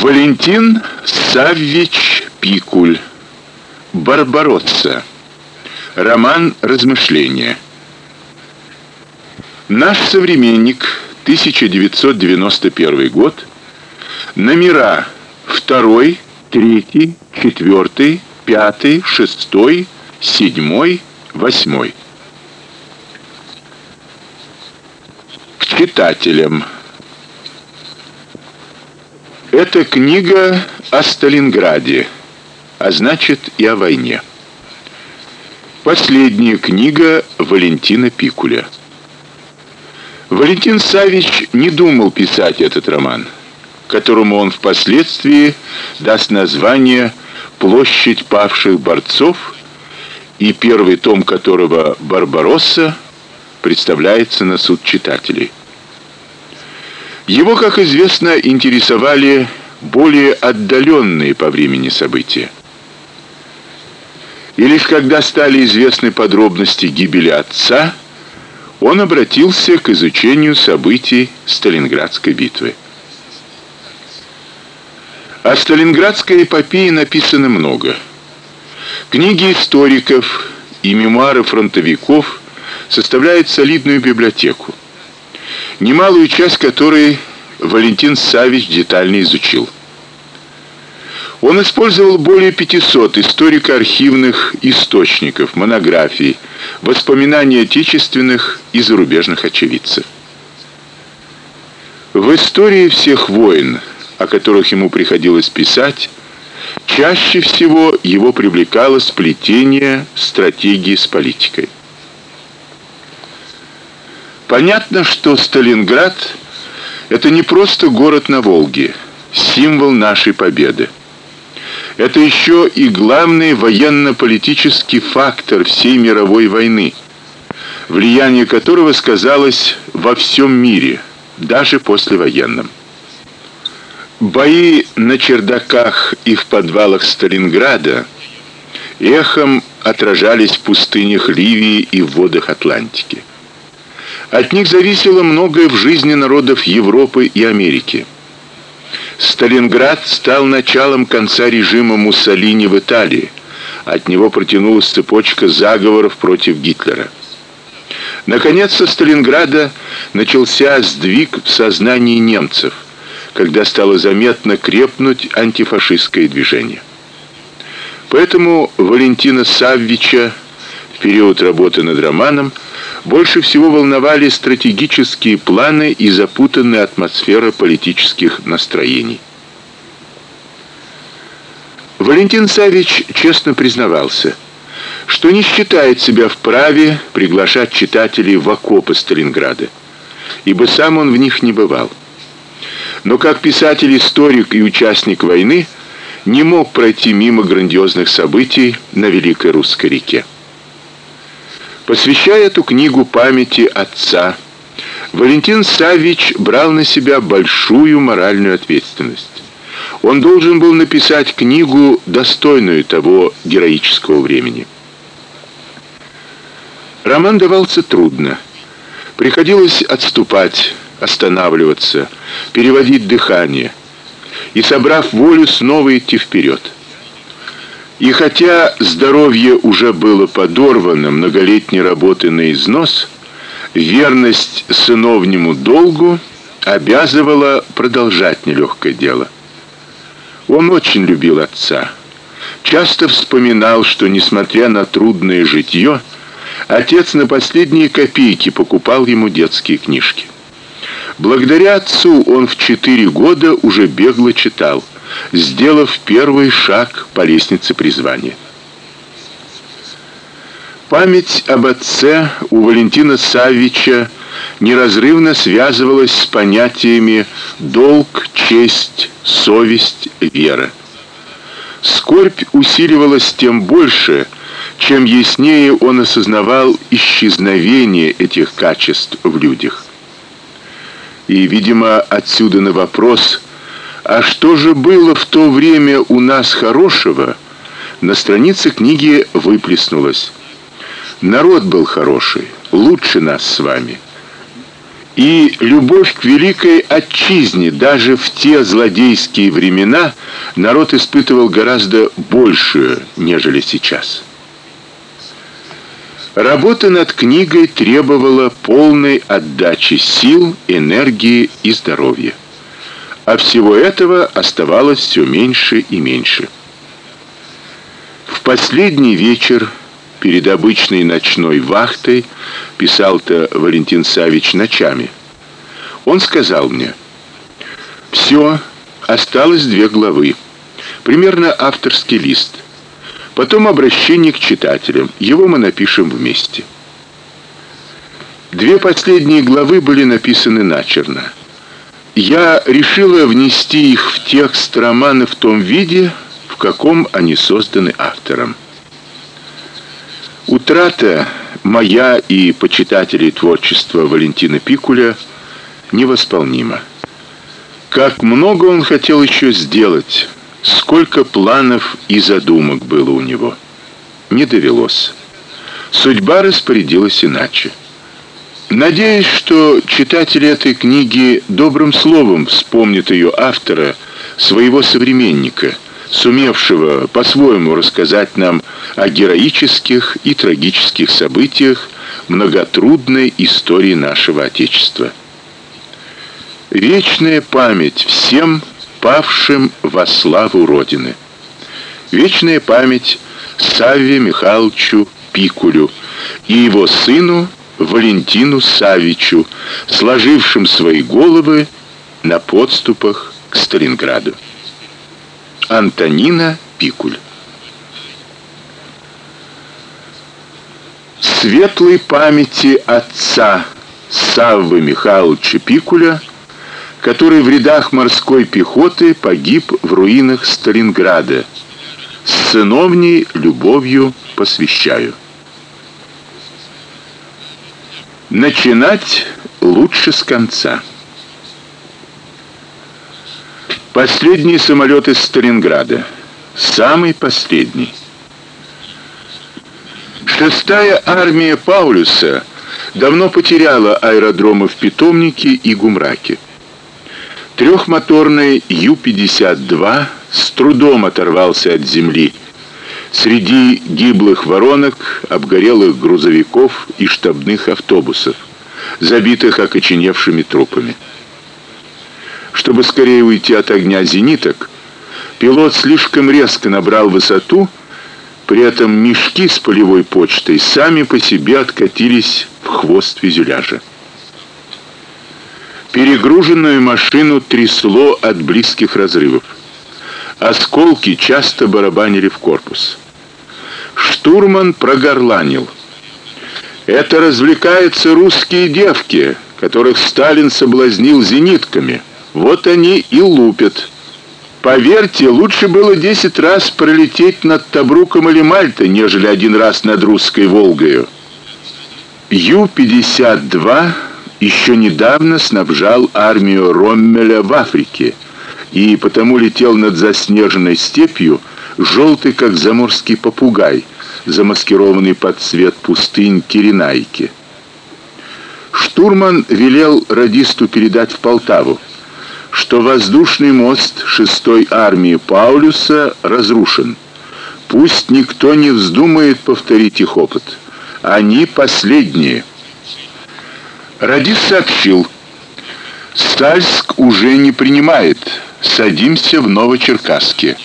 Валентин Саввич Пикуль. Барбаросса. Роман Размышления. Наш современник, 1991 год. Номера 2, 3, 4, 5, 6, 7, 8. К читателям. Эта книга о Сталинграде, а значит и о войне. Последняя книга Валентина Пикуля. Валентин Савич не думал писать этот роман, которому он впоследствии даст название Площадь павших борцов, и первый том которого Барбаросса представляется на суд читателей. Его, как известно, интересовали более отдаленные по времени события. И лишь когда стали известны подробности гибели отца, он обратился к изучению событий Сталинградской битвы. О Сталинградской эпопее написано много. Книги историков и мемуары фронтовиков составляют солидную библиотеку немалую часть которой Валентин Савич детально изучил. Он использовал более 500 историко-архивных источников, монографий, воспоминаний отечественных и зарубежных очевидцев. В истории всех войн, о которых ему приходилось писать, чаще всего его привлекало сплетение стратегии с политикой. Понятно, что Сталинград это не просто город на Волге, символ нашей победы. Это еще и главный военно-политический фактор всей мировой войны, влияние которого сказалось во всем мире, даже послевоенном. Бои на чердаках и в подвалах Сталинграда эхом отражались в пустынях Ливии и в водах Атлантики. От них зависело многое в жизни народов Европы и Америки. Сталинград стал началом конца режима Муссолини в Италии. От него протянулась цепочка заговоров против Гитлера. Наконец, со Сталинграда начался сдвиг в сознании немцев, когда стало заметно крепнуть антифашистское движение. Поэтому Валентина Саввича в период работы над романом больше всего волновали стратегические планы и запутанная атмосфера политических настроений. Валентин Савич честно признавался, что не считает себя вправе приглашать читателей в окопы Сталинграда, ибо сам он в них не бывал. Но как писатель-историк и участник войны не мог пройти мимо грандиозных событий на Великой Русской реке. Посвящая эту книгу памяти отца, Валентин Савич брал на себя большую моральную ответственность. Он должен был написать книгу, достойную того героического времени. Роман давался трудно. Приходилось отступать, останавливаться, переводить дыхание и, собрав волю, снова идти вперед. И хотя здоровье уже было подорвано многолетней работы на износ, верность сыновнему долгу обязывала продолжать нелегкое дело. Он очень любил отца. Часто вспоминал, что несмотря на трудное житье, отец на последние копейки покупал ему детские книжки. Благодаря отцу он в четыре года уже бегло читал сделав первый шаг по лестнице призвания. Память об отце у Валентина Саввича неразрывно связывалась с понятиями долг, честь, совесть, вера. Скорбь усиливалась тем больше, чем яснее он осознавал исчезновение этих качеств в людях. И, видимо, отсюда на вопрос а что же было в то время у нас хорошего? На странице книги выплеснулось. Народ был хороший, лучше нас с вами. И любовь к великой отчизне даже в те злодейские времена народ испытывал гораздо большую, нежели сейчас. Работа над книгой требовала полной отдачи сил, энергии и здоровья. А всего этого оставалось все меньше и меньше. В последний вечер перед обычной ночной вахтой писал-то Валентин Савич ночами. Он сказал мне: «Все, осталось две главы. Примерно авторский лист. Потом обращение к читателям. Его мы напишем вместе. Две последние главы были написаны начерно. Я решила внести их в текст романа в том виде, в каком они созданы автором. Утрата моя и почитателей творчества Валентина Пикуля невосполнима. Как много он хотел еще сделать, Сколько планов и задумок было у него. Не довелось. Судьба распорядилась иначе. Надеюсь, что читатели этой книги добрым словом вспомнят ее автора, своего современника, сумевшего по-своему рассказать нам о героических и трагических событиях многотрудной истории нашего отечества. Вечная память всем павшим во славу родины. Вечная память Савве Михайловичу Пикулю и его сыну Валентину Савичу, сложившим свои головы на подступах к Сталинграду. Антонина Пикуль. Светлой памяти отца Саввы Михайловича Пикуля – который в рядах морской пехоты погиб в руинах Сталинграда. С сыновней любовью посвящаю. Начинать лучше с конца. Последний самолет из Сталинграда. Самый последний. Шестая армия Паулюса давно потеряла аэродромы в Питомнике и Гумраке. Трехмоторный Ю-52 с трудом оторвался от земли. Среди гиблых воронок, обгорелых грузовиков и штабных автобусов, забитых окоченевшими трупами. Чтобы скорее уйти от огня зениток, пилот слишком резко набрал высоту, при этом мешки с полевой почтой сами по себе откатились в хвост фюзеляжа. Перегруженную машину трясло от близких разрывов. Осколки часто барабанили в корпус. Штурман прогорланил: "Это развлекаются русские девки, которых Сталин соблазнил зенитками. Вот они и лупят. Поверьте, лучше было десять раз пролететь над Табруком или Мальтой, нежели один раз над русской Волгою". Ю-52 еще недавно снабжал армию Роммеля в Африке и потому летел над заснеженной степью, желтый как заморский попугай, замаскированный под цвет пустынь Киренайки. Штурман велел радисту передать в Полтаву, что воздушный мост 6-й армии Паулюса разрушен. Пусть никто не вздумает повторить их опыт. Они последние. Радис сообщил: "Стальск уже не принимает. Садимся в Новочеркасске.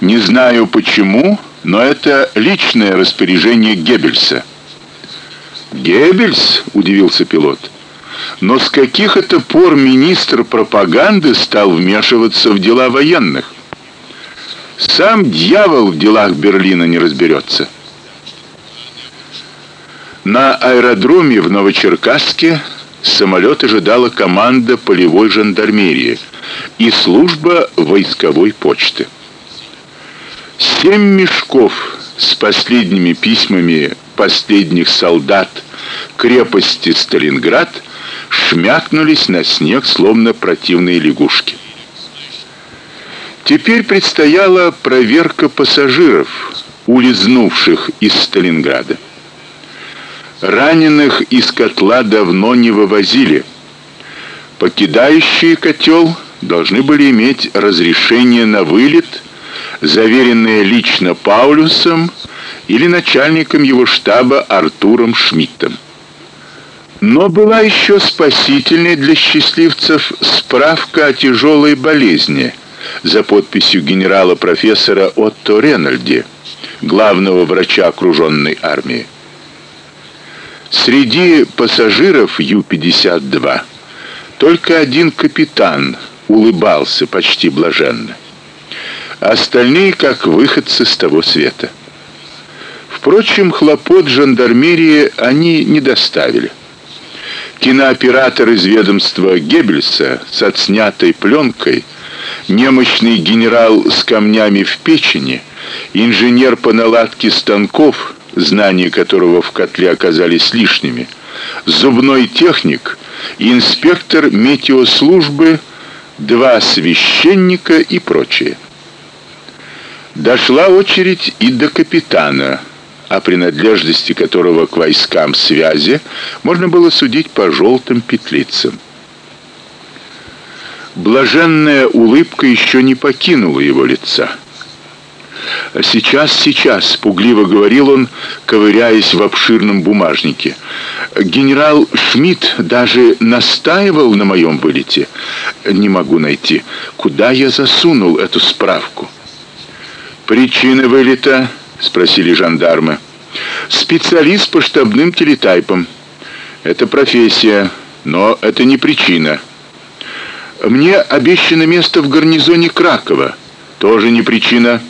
Не знаю почему, но это личное распоряжение Геббельса". "Геббельс?" удивился пилот. "Но с каких это пор министр пропаганды стал вмешиваться в дела военных? Сам дьявол в делах Берлина не разберется. На аэродроме в Новочеркасске самолет ожидала команда полевой жандармерии и служба войсковой почты. Семь мешков с последними письмами последних солдат крепости Сталинград шмякнулись на снег словно противные лягушки. Теперь предстояла проверка пассажиров, улизнувших из Сталинграда. Раненых из котла давно не вывозили. Покидающие котел должны были иметь разрешение на вылет, заверенное лично Паулюсом или начальником его штаба Артуром Шмидтом. Но была еще спасительной для счастливцев справка о тяжелой болезни за подписью генерала-профессора Отто Ренальди, главного врача окруженной армии. Среди пассажиров Ю-52 только один капитан улыбался почти блаженно. Остальные как выходцы с того света. Впрочем, хлопот жандармерии они не доставили. Кинооператор из ведомства Геббельса с отснятой пленкой, немощный генерал с камнями в печени, инженер по наладке станков, знания которого в котле оказались лишними, зубной техник, инспектор метеослужбы, два священника и прочее. Дошла очередь и до капитана, о принадлежности которого к войскам связи можно было судить по желтым петлицам. Блаженная улыбка еще не покинула его лица. Сейчас, сейчас, пугливо говорил он, ковыряясь в обширном бумажнике. Генерал Шмидт даже настаивал на моем вылете. Не могу найти, куда я засунул эту справку. Причина вылета спросили жандармы. Специалист по штабным телетайпам. Это профессия, но это не причина. Мне обещано место в гарнизоне Кракова. Тоже не причина.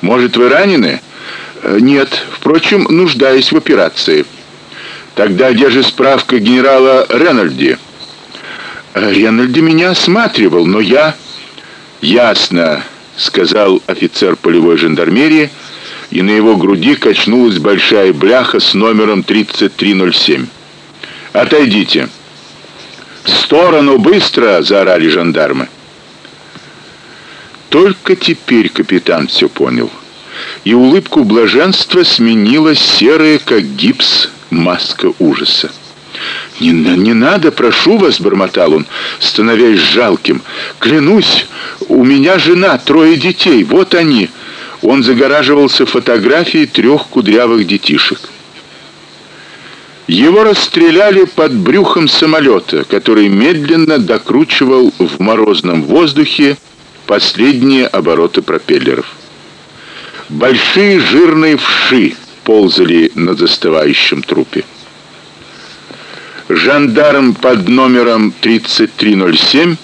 Может, вы ранены? Э, нет, впрочем, нуждаюсь в операции. Тогда где же справка генерала Ренальди? Э, Ренальди меня осматривал, но я ясно, сказал офицер полевой жандармерии и на его груди качнулась большая бляха с номером 3307. Отойдите. В сторону быстро, заорали жандармы. Только теперь капитан все понял. И улыбку блаженства сменила серая, как гипс, маска ужаса. Не, не надо, прошу вас, бормотал он, становясь жалким. Клянусь, у меня жена, трое детей, вот они. Он загораживался фотографией трех кудрявых детишек. Его расстреляли под брюхом самолета, который медленно докручивал в морозном воздухе последние обороты пропеллеров. Большие жирные вши ползали на застывающем трупе. Жандарм под номером 3307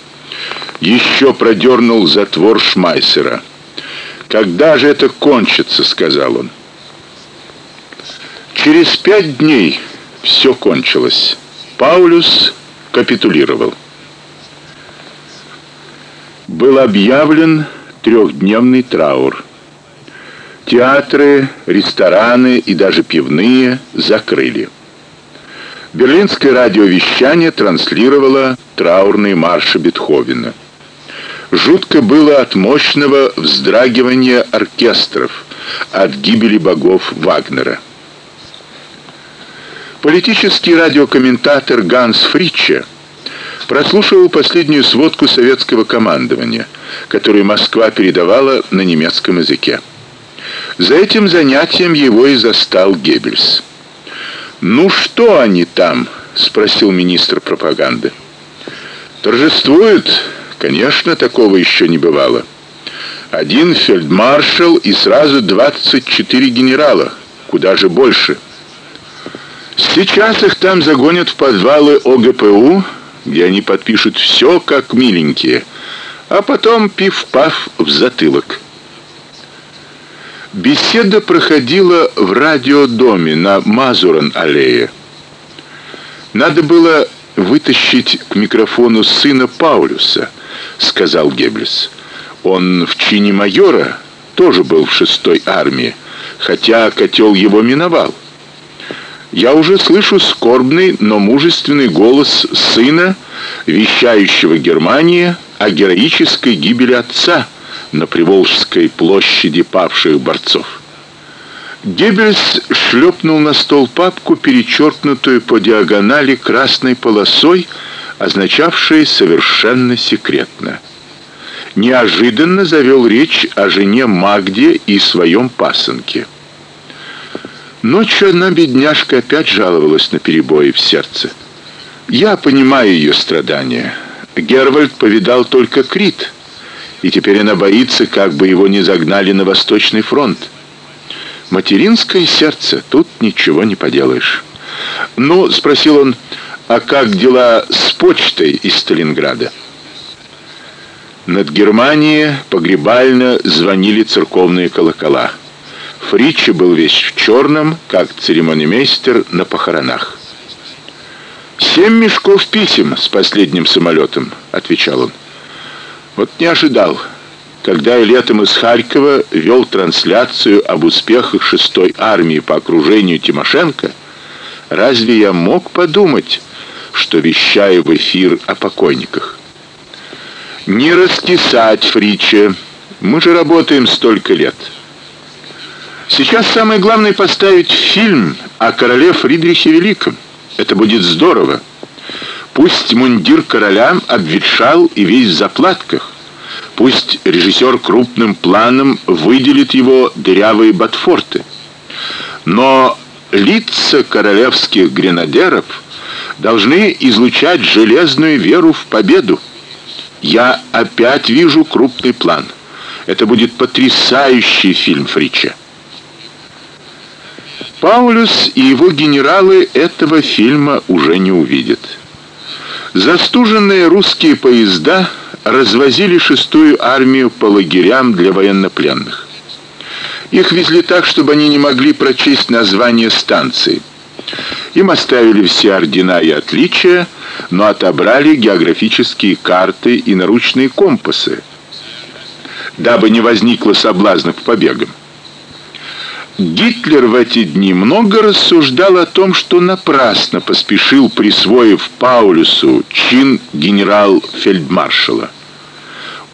еще продернул затвор Шмайсера. Когда же это кончится, сказал он. Через пять дней все кончилось. Паулюс капитулировал. Был объявлен трехдневный траур. Театры, рестораны и даже пивные закрыли. Берлинское радиовещание транслировало траурные марши Бетховена. Жутко было от мощного вздрагивания оркестров, от гибели богов Вагнера. Политический радиокомментатор Ганс Фриче прослушивал последнюю сводку советского командования, которую Москва передавала на немецком языке. За этим занятием его и застал Геббельс. "Ну что они там?" спросил министр пропаганды. "Торжествуют Конечно, такого еще не бывало. Один фельдмаршал и сразу 24 генерала, куда же больше. Сейчас их там загонят в подвалы ОГПУ, где они подпишут все как миленькие, а потом пиф-паф в затылок. Беседа проходила в радиодоме на Мазуран-аллее. Надо было вытащить к микрофону сына Паулюса сказал Геббельс. Он в чине майора тоже был в шестой армии, хотя котел его миновал. Я уже слышу скорбный, но мужественный голос сына, вещающего Германии о героической гибели отца на Приволжской площади павших борцов. Геббельс шлепнул на стол папку, перечеркнутую по диагонали красной полосой, означавший совершенно секретно. Неожиданно завел речь о жене Магде и своем пасынке. Ночью одна бедняжка опять жаловалась на перебои в сердце. Я понимаю ее страдания. Гервальд повидал только Крит, и теперь она боится, как бы его не загнали на Восточный фронт. Материнское сердце, тут ничего не поделаешь. "Ну", спросил он, "а как дела с почтой из Сталинграда?" Над Германией погребально звонили церковные колокола. Фриче был весь в черном, как церемонимейстер на похоронах. Семь мешков писем с последним самолетом», — отвечал он. Вот не ожидал. Когда я летом из Харькова вел трансляцию об успехах шестой армии по окружению Тимошенко, разве я мог подумать, что вещаю в эфир о покойниках? Не раскисать, Фриче. Мы же работаем столько лет. Сейчас самое главное поставить фильм о короле Фридрихе Великом. Это будет здорово. Пусть мундир короля обветшал и весь в заплатках. Пусть режиссер крупным планом выделит его дырявые ботфорты. Но лица королевских гренадеров должны излучать железную веру в победу. Я опять вижу крупный план. Это будет потрясающий фильм Фрича. Паулюс и его генералы этого фильма уже не увидят. Застуженные русские поезда развозили шестую армию по лагерям для военнопленных. Их везли так, чтобы они не могли прочесть название станции. Им оставили все ордена и отличия, но отобрали географические карты и наручные компасы, дабы не возникло соблазнов к побегам. Гитлер в эти дни много рассуждал о том, что напрасно поспешил, присвоив Паулюсу чин генерал-фельдмаршала.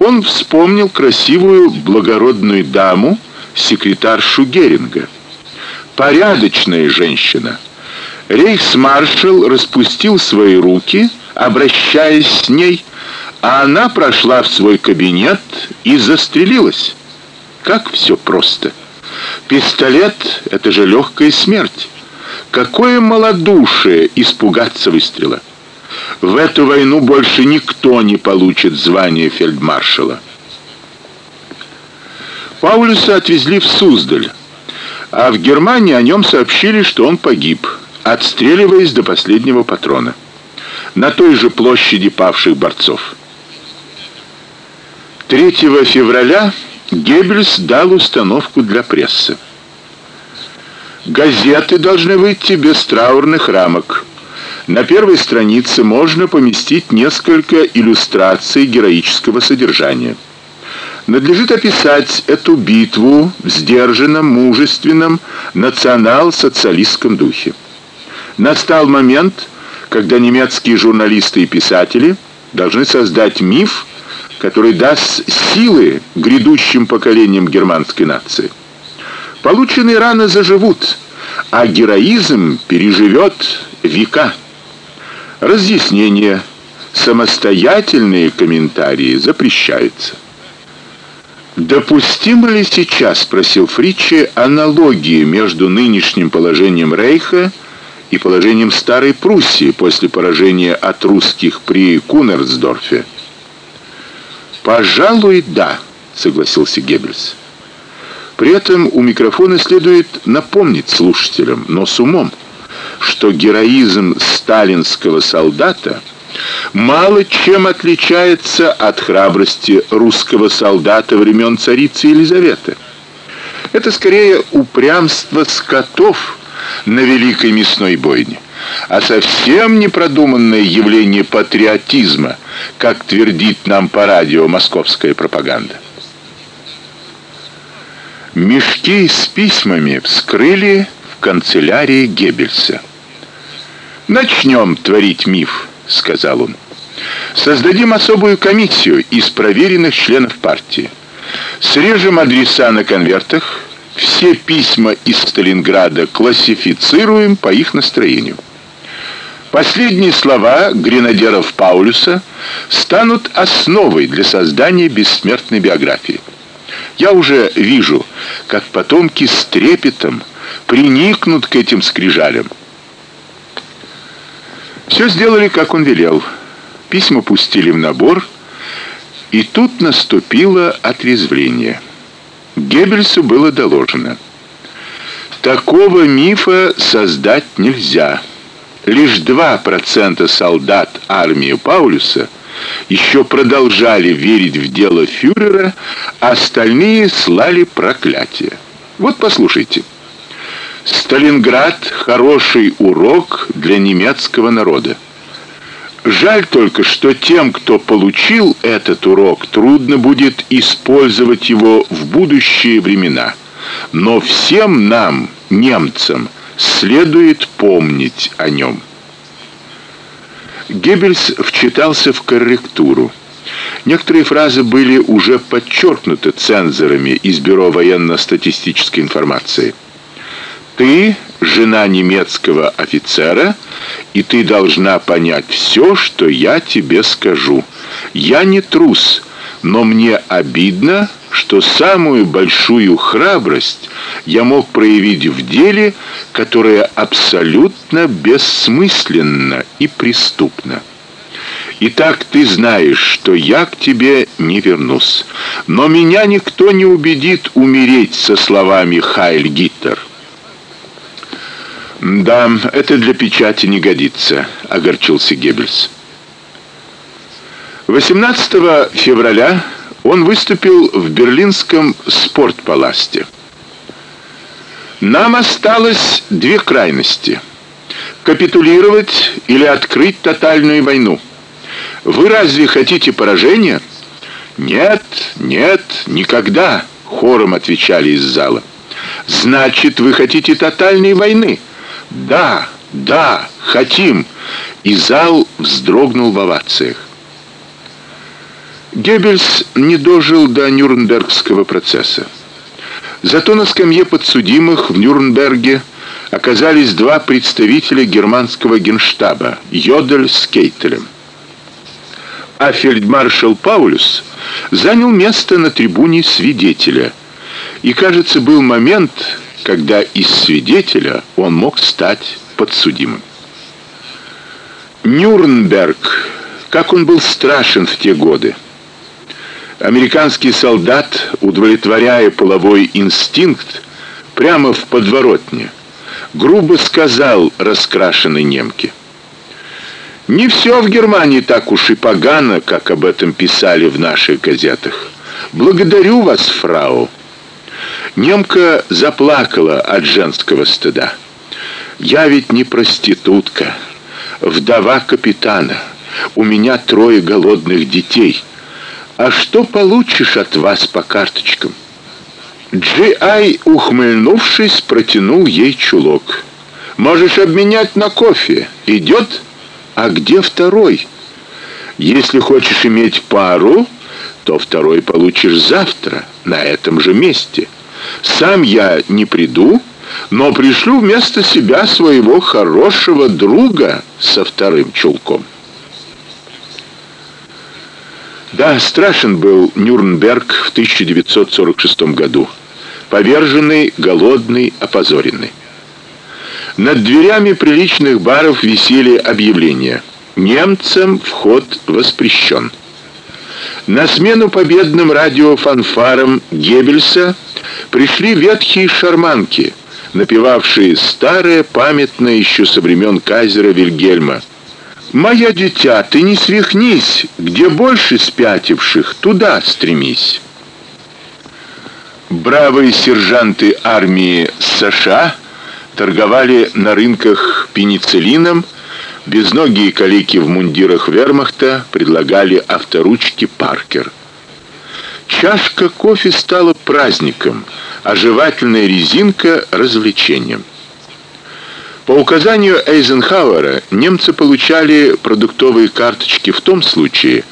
Он вспомнил красивую благородную даму, секретаршу Геринга. Порядочная женщина. Рейхсмаршал распустил свои руки, обращаясь с ней, а она прошла в свой кабинет и застрелилась. Как все просто. Пистолет это же легкая смерть. Какое малодушие испугаться выстрела. В эту войну больше никто не получит звание фельдмаршала. Паулюса отвезли в Суздаль, а в Германии о нем сообщили, что он погиб, отстреливаясь до последнего патрона на той же площади павших борцов. 3 февраля Геббельс дал установку для прессы. Газеты должны выйти без траурных рамок. На первой странице можно поместить несколько иллюстраций героического содержания. Надлежит описать эту битву в сдержанном, мужественном национал-социалистском духе. Настал момент, когда немецкие журналисты и писатели должны создать миф который даст силы грядущим поколениям германской нации. Полученные раны заживут, а героизм переживет века. Разъяснения, самостоятельные комментарии запрещаются. Допустимо ли сейчас, спросил Фриче, аналогии между нынешним положением Рейха и положением старой Пруссии после поражения от русских при Кунерсдорфе? Пожалуй, да, согласился Геббельс. При этом у микрофона следует напомнить слушателям, но с умом, что героизм сталинского солдата мало чем отличается от храбрости русского солдата времен царицы Елизаветы. Это скорее упрямство скотов на великой мясной бойне а совсем непродуманное явление патриотизма, как твердит нам по радио московская пропаганда. Мешки с письмами вскрыли в канцелярии Геббельса. Начнем творить миф, сказал он. Создадим особую комиссию из проверенных членов партии. Срежем адреса на конвертах, все письма из Сталинграда классифицируем по их настроению. Последние слова гренадеров Паулюса станут основой для создания бессмертной биографии. Я уже вижу, как потомки с трепетом приникнут к этим скрижалям. Все сделали, как он велел. Письма пустили в набор, и тут наступило отрезвление. Геббельсу было доложено: такого мифа создать нельзя лишь 2% солдат армии Паулюса еще продолжали верить в дело фюрера, а остальные слали проклятия. Вот послушайте. Сталинград хороший урок для немецкого народа. Жаль только, что тем, кто получил этот урок, трудно будет использовать его в будущие времена. Но всем нам, немцам, следует помнить о нем. Геббельс вчитался в корректуру. Некоторые фразы были уже подчеркнуты цензорами из Бюро военно-статистической информации. Ты жена немецкого офицера, и ты должна понять все, что я тебе скажу. Я не трус, но мне обидно, что самую большую храбрость я мог проявить в деле, которое абсолютно бессмысленно и преступно. Итак, ты знаешь, что я к тебе не вернусь. Но меня никто не убедит умереть со словами Хайль Гитлер. Да, это для печати не годится, огорчился Геббельс. 18 февраля он выступил в берлинском спортпаласте. Нам осталось две крайности: капитулировать или открыть тотальную войну. Вы разве хотите поражения? Нет, нет, никогда, хором отвечали из зала. Значит, вы хотите тотальной войны? Да, да, хотим. И зал вздрогнул в овациях. Геббельс не дожил до Нюрнбергского процесса. Зато на скамье подсудимых в Нюрнберге оказались два представителя германского генштаба Йодель с Кейтелем. А фельдмаршал Паулюс занял место на трибуне свидетеля. И, кажется, был момент, когда из свидетеля он мог стать подсудимым. Нюрнберг, как он был страшен в те годы. Американский солдат, удовлетворяя половой инстинкт, прямо в подворотне грубо сказал раскрашенной немке: "Не все в Германии так уж и погано, как об этом писали в наших газетах. Благодарю вас, фрау". Немка заплакала от женского стыда. "Я ведь не проститутка, вдова капитана. У меня трое голодных детей". А что получишь от вас по карточкам? Джи-Ай, ухмыльнувшись, протянул ей чулок. Можешь обменять на кофе. Идет? А где второй? Если хочешь иметь пару, то второй получишь завтра на этом же месте. Сам я не приду, но пришлю вместо себя своего хорошего друга со вторым чулком. Да, страшен был Нюрнберг в 1946 году. Поверженный, голодный, опозоренный. Над дверями приличных баров висели объявления: немцам вход воспрещен. На смену победным радиофанфарам Геббельса пришли ветхие шарманки, напевавшие старое памятное еще со времен кайзера Вильгельма Моя дитя, ты не свихнись, где больше спятивших, туда стремись. Бравые сержанты армии США торговали на рынках пенициллином, безногие калики в мундирах Вермахта предлагали авторучки Паркер. Чашка кофе стала праздником, жевательная резинка развлечением. По указанию Эйзенхауэра немцы получали продуктовые карточки в том случае,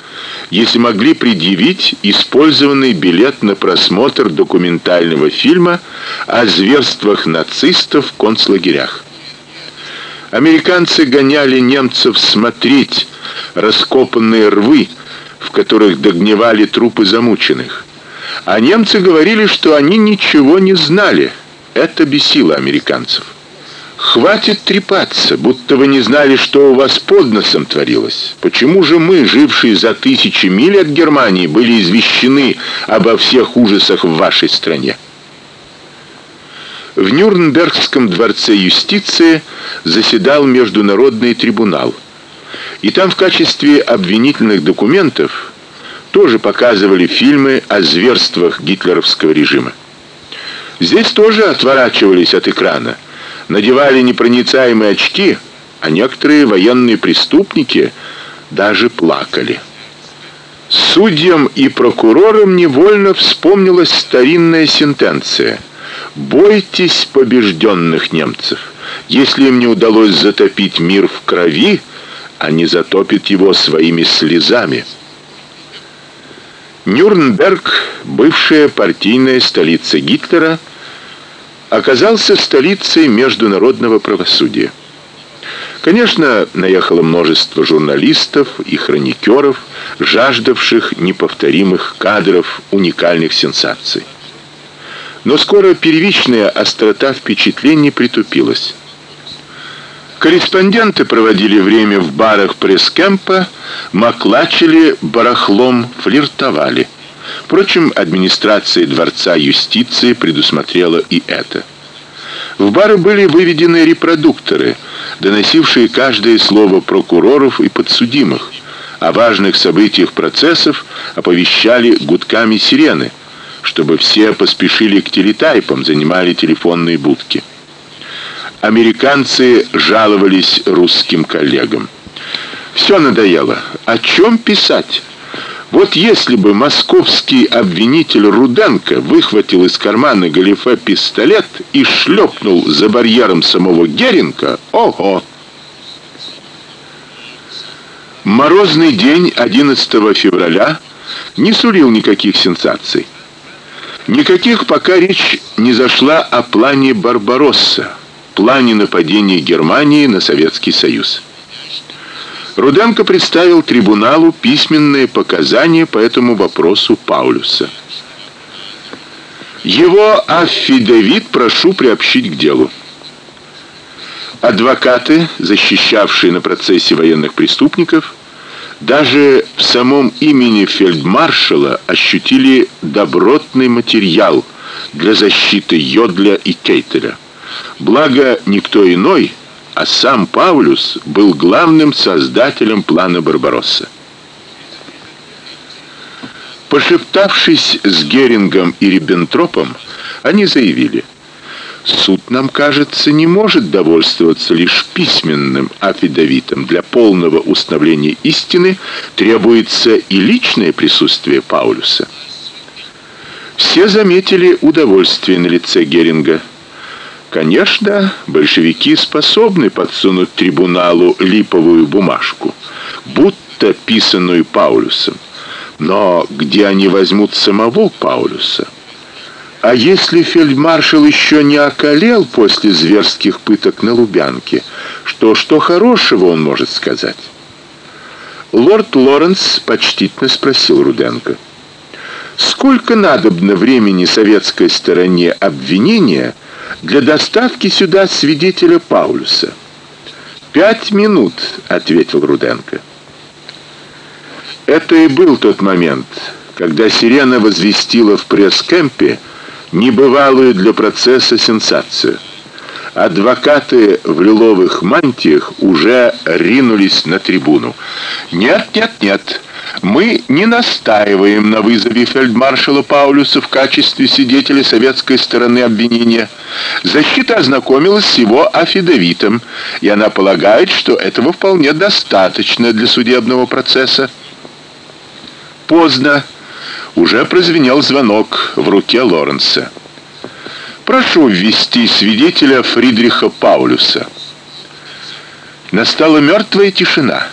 если могли предъявить использованный билет на просмотр документального фильма о зверствах нацистов в концлагерях. Американцы гоняли немцев смотреть раскопанные рвы, в которых догнивали трупы замученных. А немцы говорили, что они ничего не знали. Это бесило американцев. Хватит трепаться, будто вы не знали, что у вас под носом творилось. Почему же мы, жившие за тысячи миль от Германии, были извещены обо всех ужасах в вашей стране? В Нюрнбергском дворце юстиции заседал международный трибунал. И там в качестве обвинительных документов тоже показывали фильмы о зверствах гитлеровского режима. Здесь тоже отворачивались от экрана, надевали непроницаемые очки, а некоторые военные преступники даже плакали. Судьям и прокурорам невольно вспомнилась старинная сентенция: Бойтесь побежденных немцев. Если им не удалось затопить мир в крови, они затопят его своими слезами. Нюрнберг, бывшая партийная столица Гитлера, оказался столицей международного правосудия. Конечно, наехало множество журналистов и хроникеров, жаждавших неповторимых кадров, уникальных сенсаций. Но скоро первичная острота впечатлений притупилась. Корреспонденты проводили время в барах пресс-кемпа, маклачили барахлом, флиртовали. Впрочем, администрация дворца юстиции предусмотрела и это. В бары были выведены репродукторы, доносившие каждое слово прокуроров и подсудимых. О важных событиях процессов оповещали гудками сирены чтобы все поспешили к телетайпам, занимали телефонные будки. Американцы жаловались русским коллегам. Все надоело. О чем писать? Вот если бы московский обвинитель Руденко выхватил из кармана галифе пистолет и шлепнул за барьером самого Геринга, ого! Морозный день 11 февраля не сулил никаких сенсаций. Никаких пока речь не зашла о плане Барбаросса, плане нападения Германии на Советский Союз. Руденко представил трибуналу письменные показания по этому вопросу Паулюса. Его аффидавит прошу приобщить к делу. Адвокаты, защищавшие на процессе военных преступников, даже в самом имени фельдмаршала ощутили добротный материал для защиты Йодля и Кейтеля. Благо никто иной, а сам Паулюс был главным создателем плана Барбаросса. Пошептавшись с Герингом и Риббентропом, они заявили: Суд, нам кажется, не может довольствоваться лишь письменным афидавитом. Для полного установления истины требуется и личное присутствие Паулюса. Все заметили удовольствие на лице Геринга. Конечно, большевики способны подсунуть трибуналу липовую бумажку, будто писанную Паулюсом. Но где они возьмут самого Паулюса? А если фельдмаршал еще не околел после зверских пыток на Лубянке, что что хорошего он может сказать? Лорд Лоренс почтительно спросил Руденко: "Сколько надобно времени советской стороне обвинения для доставки сюда свидетеля Паулюса?" «Пять минут", ответил Руденко. Это и был тот момент, когда сирена возвестила в пресс-кемпе небывалую для процесса сенсацию. Адвокаты в лиловых мантиях уже ринулись на трибуну. Нет, нет, нет. Мы не настаиваем на вызове фельдмаршала Паулюса в качестве свидетеля советской стороны обвинения. Защита ознакомилась с его афидавитом, и она полагает, что этого вполне достаточно для судебного процесса. Поздно уже прозвенел звонок в руке Лоренса. Прошу ввести свидетеля Фридриха Паулюса. Настала мертвая тишина.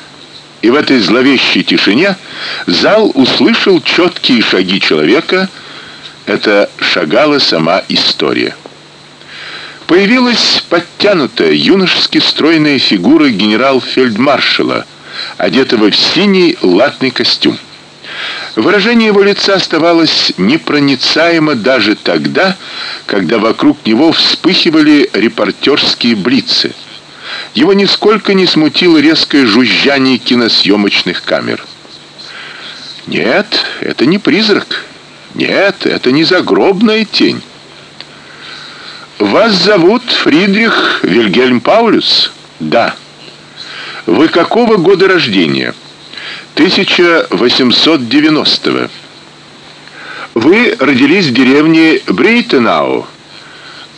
И в этой зловещей тишине зал услышал четкие шаги человека. Это шагала сама история. Появилась подтянутая, юношески стройная фигура генерал-фельдмаршала, одетого в синий латный костюм. Выражение его лица оставалось непроницаемо даже тогда, когда вокруг него вспыхивали репортерские блицы. Его нисколько не смутило резкое жужжание киносъемочных камер. Нет, это не призрак. Нет, это не загробная тень. Вас зовут Фридрих Вильгельм Паулюс? Да. Вы какого года рождения? 1890-го. Вы родились в деревне Брейтенау?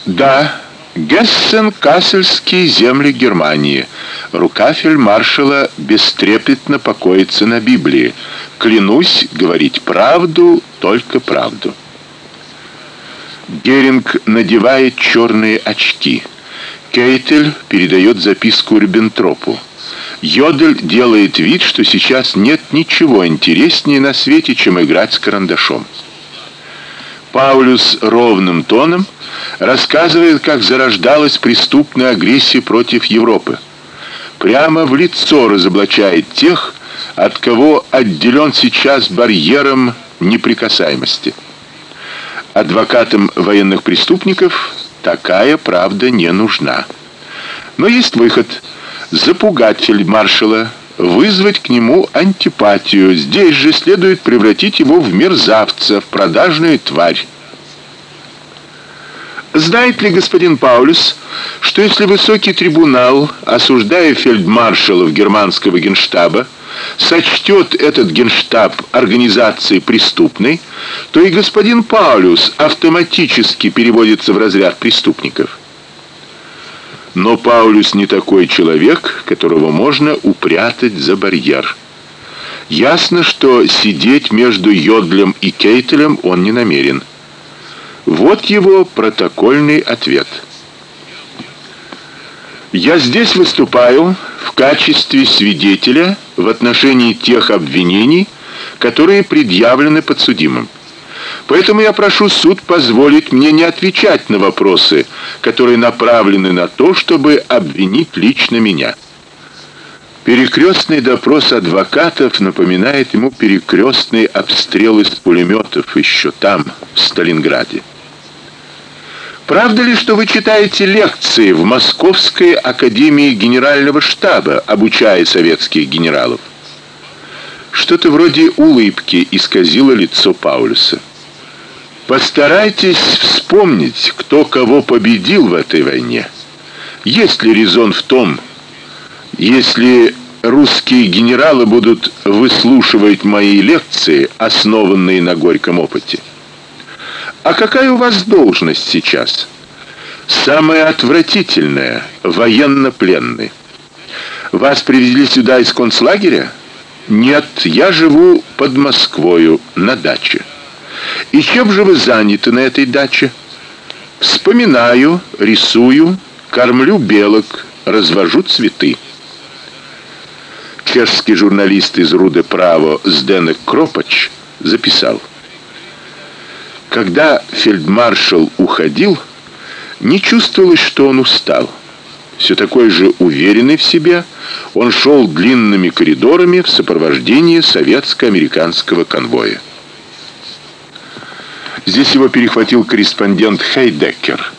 Да. Гессен-Кассельские земли Германии. Рука фельдмаршала бестрепетно покоится на Библии. Клянусь говорить правду, только правду. Геринг надевает черные очки. Кейтель передает записку Риббентропу. Йодель делает вид, что сейчас нет ничего интереснее на свете, чем играть с карандашом. Паулюс ровным тоном рассказывает, как зарождалась преступная агрессия против Европы. Прямо в лицо разоблачает тех, от кого отделен сейчас барьером неприкасаемости. Адвокатам военных преступников такая правда не нужна. Но есть выход запугать фельдмаршала, вызвать к нему антипатию. Здесь же следует превратить его в мерзавца, в продажную тварь. Знает ли господин Паулюс, что если высокий трибунал, осуждая фельдмаршалов германского генштаба, сочтет этот генштаб организацией преступной, то и господин Паулюс автоматически переводится в разряд преступников. Но Паулюс не такой человек, которого можно упрятать за барьер. Ясно, что сидеть между Йодлем и Кейтелем он не намерен. Вот его протокольный ответ. Я здесь выступаю в качестве свидетеля в отношении тех обвинений, которые предъявлены подсудимым. Поэтому я прошу суд позволить мне не отвечать на вопросы, которые направлены на то, чтобы обвинить лично меня. Перекрестный допрос адвокатов напоминает ему перекрестный обстрел из пулеметов еще там, в Сталинграде. Правда ли, что вы читаете лекции в Московской академии генерального штаба, обучая советских генералов? Что-то вроде улыбки исказило лицо Паулюса. Постарайтесь вспомнить, кто кого победил в этой войне. Есть ли резон в том, если русские генералы будут выслушивать мои лекции, основанные на горьком опыте? А какая у вас должность сейчас? Самая отвратительная военно-пленный. Вас привезли сюда из концлагеря? Нет, я живу под Москвою на даче. И чем же вы заняты на этой даче? Вспоминаю, рисую, кормлю белок, развожу цветы. Чешский журналист из Руде Право Сденек Кропач записал: когда фельдмаршал уходил, не чувствовалось, что он устал. Все такой же уверенный в себе, он шел длинными коридорами в сопровождении советско-американского конвоя. Здесь его перехватил корреспондент Хейдеккер.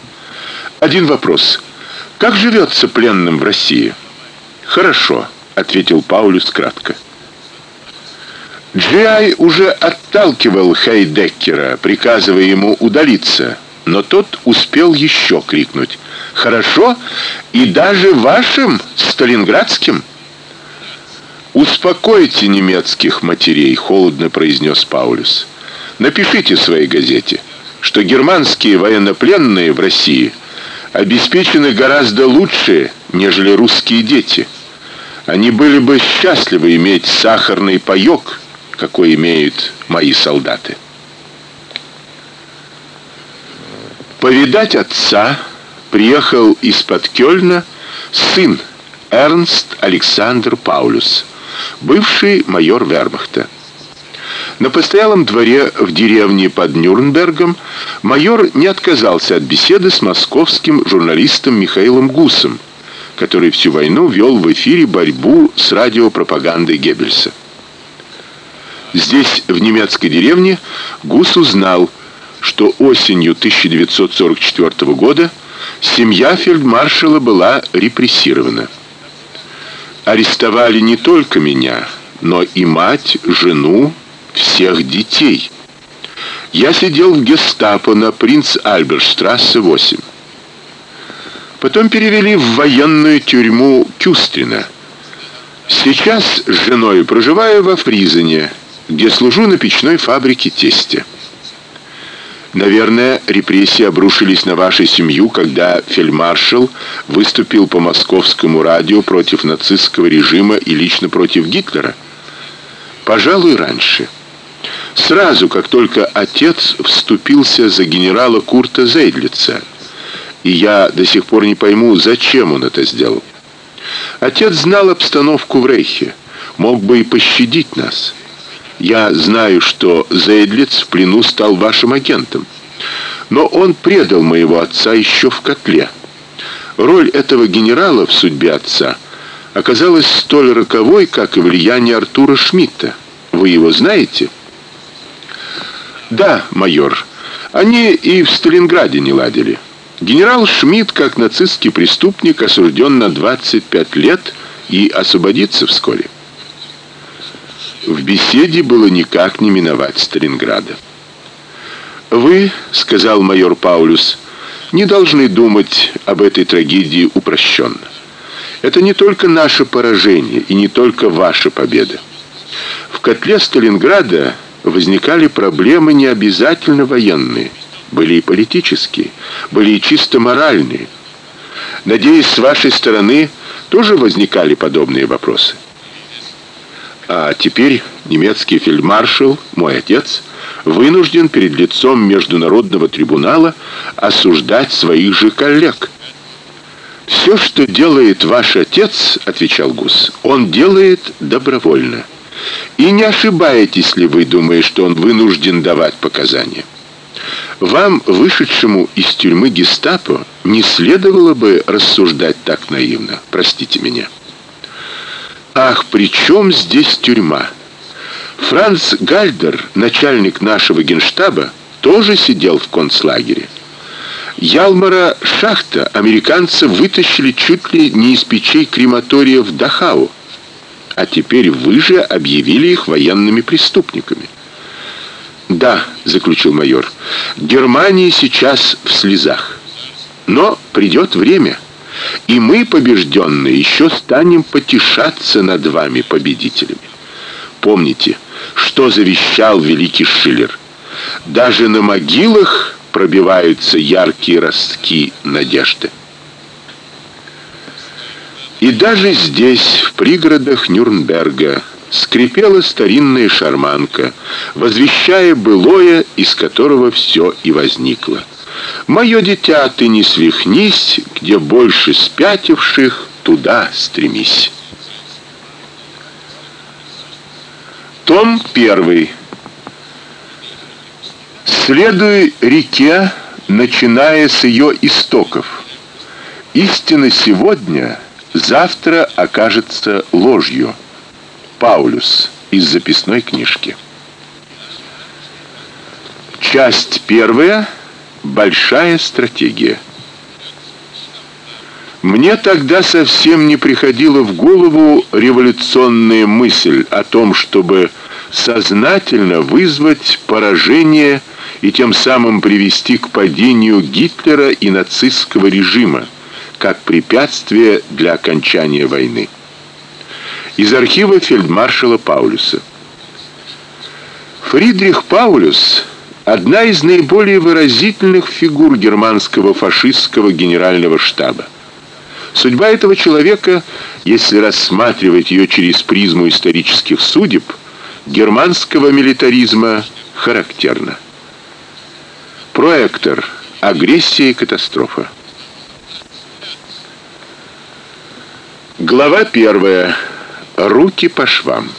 Один вопрос. Как живется пленным в России? Хорошо, ответил Паулюс кратко. Джиай уже отталкивал Хейдеккера, приказывая ему удалиться, но тот успел еще крикнуть: "Хорошо, и даже вашим сталинградским". "Успокойте немецких матерей", холодно произнес Паулюс. "Напишите в своей газете, что германские военнопленные в России обеспечены гораздо лучше, нежели русские дети. Они были бы счастливы иметь сахарный паёк какой имеют мои солдаты. Повидать отца приехал из-под Кёльна сын Эрнст Александр Паулюс, бывший майор Вермахта. На постоялом дворе в деревне под Нюрнбергом майор не отказался от беседы с московским журналистом Михаилом Гусом, который всю войну вел в эфире борьбу с радиопропагандой Геббельса. Здесь, в немецкой деревне, Гус узнал, что осенью 1944 года семья фельдмаршала была репрессирована. Арестовали не только меня, но и мать, жену, всех детей. Я сидел в Гестапо на Принц Альберштрассе 8. Потом перевели в военную тюрьму Кюстрина. Сейчас с женой проживаю во Фризене, где служу на печной фабрике тестя. Наверное, репрессии обрушились на вашу семью, когда фельдмаршал выступил по московскому радио против нацистского режима и лично против Гитлера. Пожалуй, раньше. Сразу, как только отец вступился за генерала Курта Зейдлица, и я до сих пор не пойму, зачем он это сделал. Отец знал обстановку в Рейхе, мог бы и пощадить нас. Я знаю, что Зейдлиц в плену стал вашим агентом. Но он предал моего отца еще в котле. Роль этого генерала в судьбе отца оказалась столь роковой, как и влияние Артура Шмидта. Вы его знаете? Да, майор. Они и в Сталинграде не ладили. Генерал Шмидт, как нацистский преступник, осужден на 25 лет и освободится вскоре. В беседе было никак не миновать Сталинграда. Вы, сказал майор Паулюс, не должны думать об этой трагедии упрощенно. Это не только наше поражение и не только ваша победа. В котле Сталинграда возникали проблемы не обязательно военные, были и политические, были и чисто моральные. Надеюсь, с вашей стороны тоже возникали подобные вопросы. А теперь немецкий фельдмаршал, мой отец, вынужден перед лицом международного трибунала осуждать своих же коллег. Все, что делает ваш отец, отвечал Гус. Он делает добровольно. И не ошибаетесь ли вы, думая, что он вынужден давать показания? Вам, вышедшему из тюрьмы Гестапо, не следовало бы рассуждать так наивно. Простите меня. Ах, при чем здесь тюрьма? Франц Гальдер, начальник нашего генштаба, тоже сидел в концлагере. Ялмара Шахта американцы вытащили чуть ли не из печей крематория в Дахау а теперь вы же объявили их военными преступниками. Да, заключил майор. Германия сейчас в слезах. Но придет время, и мы, побежденные, еще станем потешаться над вами, победителями. Помните, что завещал великий Шиллер? Даже на могилах пробиваются яркие ростки надежды. И даже здесь, в пригородах Нюрнберга, скрипела старинная шарманка, возвещая былое, из которого все и возникло. Мое дитя, ты не свихнись, где больше спятивших, туда стремись. Том 1. Следуй реке, начиная с ее истоков. Истина сегодня завтра окажется ложью. Паулюс из записной книжки. Часть первая. Большая стратегия. Мне тогда совсем не приходила в голову революционная мысль о том, чтобы сознательно вызвать поражение и тем самым привести к падению Гитлера и нацистского режима как препятствие для окончания войны. Из архива фельдмаршала Паулюса. Фридрих Паулюс одна из наиболее выразительных фигур германского фашистского генерального штаба. Судьба этого человека, если рассматривать ее через призму исторических судеб, германского милитаризма характерна. Проектор. Агрессия и катастрофа. Глава первая. Руки по швам.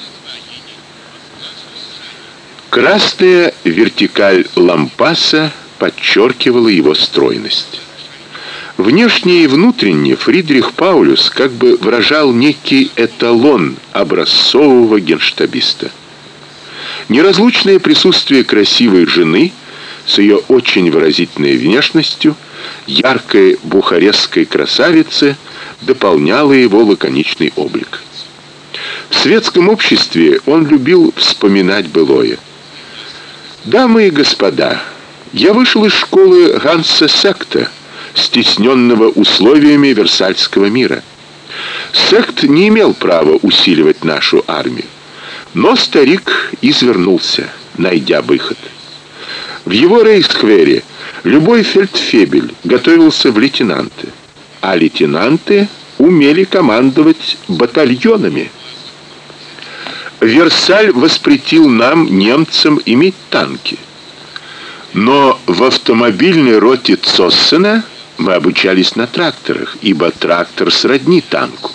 Красная вертикаль лампаса подчеркивала его стройность. Внешне и внутренне Фридрих Паулюс как бы выражал некий эталон образцового генштабиста. Неразлучное присутствие красивой жены с ее очень выразительной внешностью, яркой бухарестской красавицы дополняло его лаконичный облик. В светском обществе он любил вспоминать былое. Дамы и господа, я вышел из школы Ганса Секта стесненного условиями Версальского мира. Сект не имел права усиливать нашу армию. Но старик извернулся, найдя выход. В его рейхсквере любой фельдфебель готовился в лейтенанты, а лейтенанты умели командовать батальонами. Версаль воспретил нам, немцам, иметь танки. Но в автомобильной роте Цоссена мы обучались на тракторах, ибо трактор сродни танку.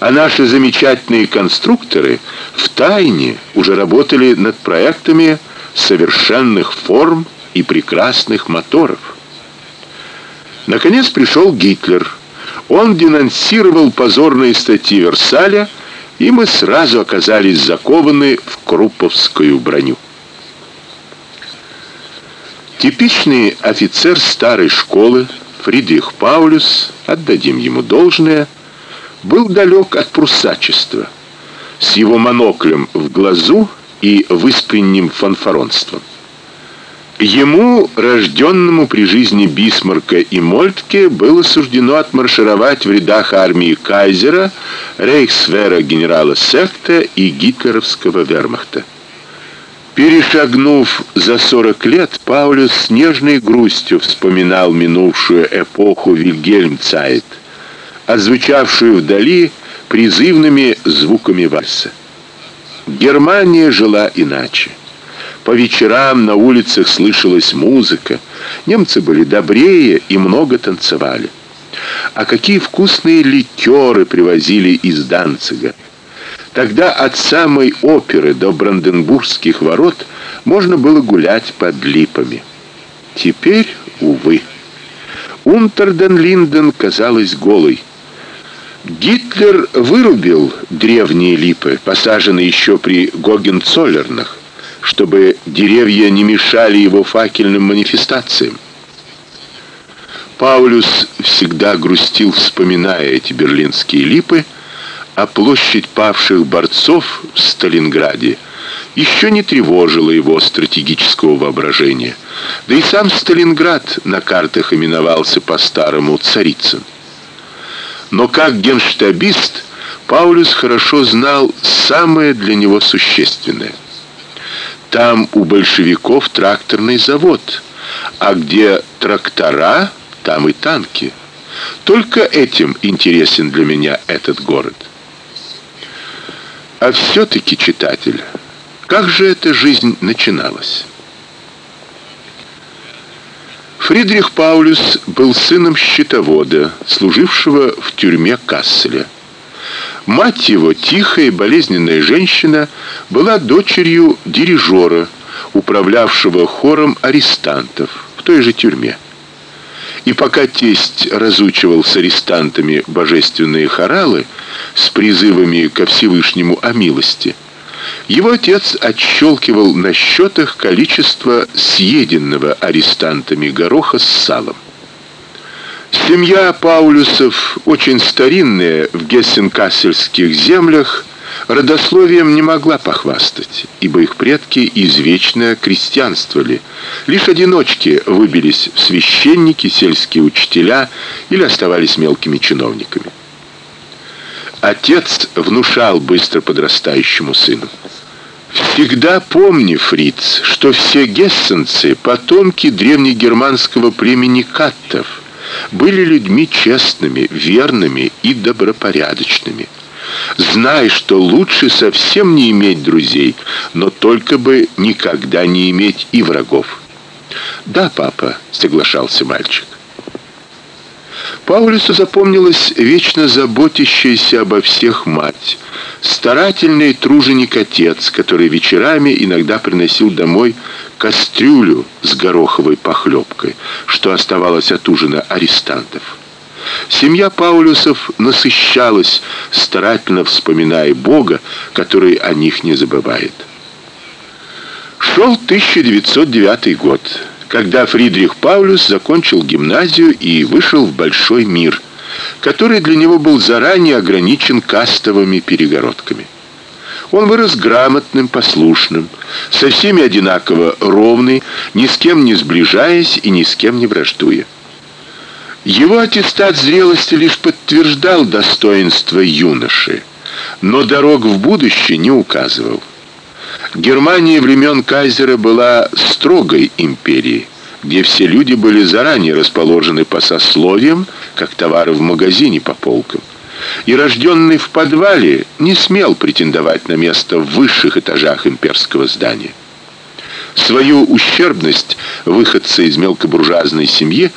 А наши замечательные конструкторы в тайне уже работали над проектами совершенных форм и прекрасных моторов. Наконец пришел Гитлер. Он денонсировал позорные статьи Версаля, и мы сразу оказались закованы в крупповскую броню. Типичный офицер старой школы Фридрих Паулюс, отдадим ему должное, был далек от прусачества, с его моноклем в глазу и выспренним фанфаронством. Ему, рожденному при жизни Бисмарка и Мольтке, было суждено отмаршировать в рядах армии кайзера, рейхсвера генерала Секта и гитлеровского вермахта. Перешагнув за 40 лет, Паулюс с нежной грустью вспоминал минувшую эпоху Вильгельмцайт, озвучавшую вдали призывными звуками вальса. Германия жила иначе. По вечерам на улицах слышалась музыка. Немцы были добрее и много танцевали. А какие вкусные ликеры привозили из Данцига. Тогда от самой оперы до Бранденбургских ворот можно было гулять под липами. Теперь, увы, Унтерден-Линден казалась голой. Гитлер вырубил древние липы, посаженные еще при Гогенцоллернах, чтобы деревья не мешали его факельным манифестациям. Паулюс всегда грустил, вспоминая эти берлинские липы, а площадь павших борцов в Сталинграде еще не тревожила его стратегического воображения. Да и сам Сталинград на картах именовался по-старому Царицын. Но как генштабист Паулюс хорошо знал самое для него существенное. Там у большевиков тракторный завод, а где трактора, там и танки. Только этим интересен для меня этот город. А все таки читатель, как же эта жизнь начиналась? Фридрих Паулюс был сыном счетовода, служившего в тюрьме Касселя. Мать его, тихая и болезненная женщина, была дочерью дирижера, управлявшего хором арестантов в той же тюрьме. И пока тесть разучивал с арестантами божественные хоралы с призывами ко Всевышнему о милости, его отец отщелкивал на счетах количество съеденного арестантами гороха с салом. Семья Паулюсов, очень старинная в гессенкассельских землях, родословием не могла похвастать, ибо их предки извечно крестьянствовали. Лишь одиночки выбились в священники, сельские учителя или оставались мелкими чиновниками. Отец внушал быстро подрастающему сыну: Всегда помни, фриц, что все гессенцы потомки древнегерманского племени каттов, были людьми честными, верными и добропорядочными. Знай, что лучше совсем не иметь друзей, но только бы никогда не иметь и врагов. Да, папа, соглашался мальчик. Паулюсу запомнилась вечно заботящаяся обо всех мать, Старательный труженик-отец, который вечерами иногда приносил домой кастрюлю с гороховой похлебкой, что оставалось от ужина арестантов. Семья Паулюсов насыщалась, старательно вспоминая Бога, который о них не забывает. Шел 1909 год, когда Фридрих Паулюс закончил гимназию и вышел в большой мир – который для него был заранее ограничен кастовыми перегородками. Он вырос грамотным, послушным, со всеми одинаково ровный, ни с кем не сближаясь и ни с кем не враждуя. Его аттестат зрелости лишь подтверждал достоинство юноши, но дорог в будущее не указывал. Германия времен кайзера была строгой империей где все люди были заранее расположены по сословиям, как товары в магазине по полкам. И рожденный в подвале не смел претендовать на место в высших этажах имперского здания. Свою ущербность выходца из мелкобуржуазной семьи